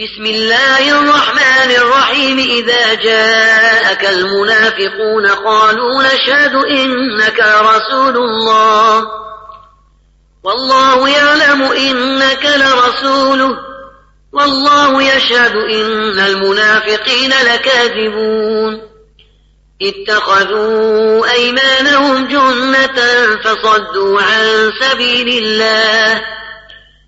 بسم الله الرحمن الرحيم. إذا جاءك المنافقون قالوا نشهد إنك رسول الله. والله يعلم إنك لرسوله. والله يشهد إن المنافقين لكاذبون. اتخذوا أيمانهم جنة فصدوا عن سبيل الله.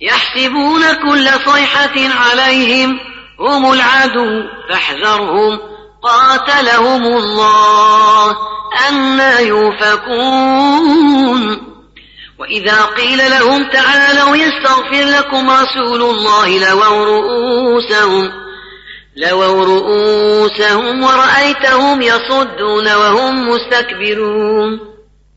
يحسبون كل صيحة عليهم هم العدو فاحذرهم قاتلهم الله أنا يوفكون. وإذا قيل لهم تعالوا يستغفر لكم رسول الله لووا رؤوسهم لووا رؤوسهم ورأيتهم يصدون وهم مستكبرون.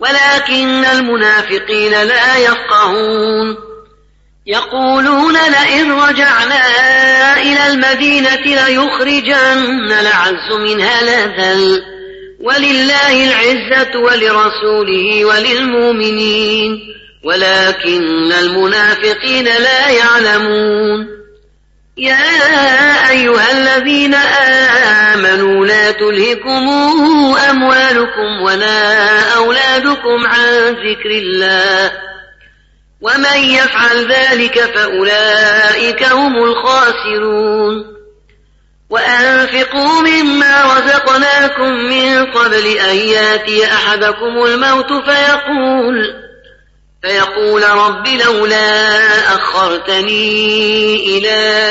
ولكن المنافقين لا يفقهون. يقولون لئن رجعنا إلى المدينة ليخرجن العز منها لذل ولله العزة ولرسوله وللمؤمنين. ولكن المنافقين لا يعلمون. يا أيها الذين آمنوا لا تلهكم أموالكم ولا أولادكم عن ذكر الله ومن يفعل ذلك فأولئك هم الخاسرون وأنفقوا مما رزقناكم من قبل أن يأتي أحدكم الموت فيقول فيقول رب لولا أخرتني إلى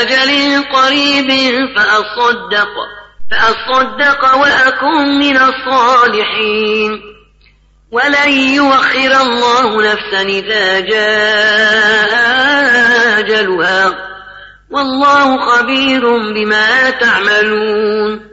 أجل قريب فأصدق فأصدق وأكن من الصالحين. ولن يوخر الله نفسا إذا جاء أجلها. والله خبير بما تعملون.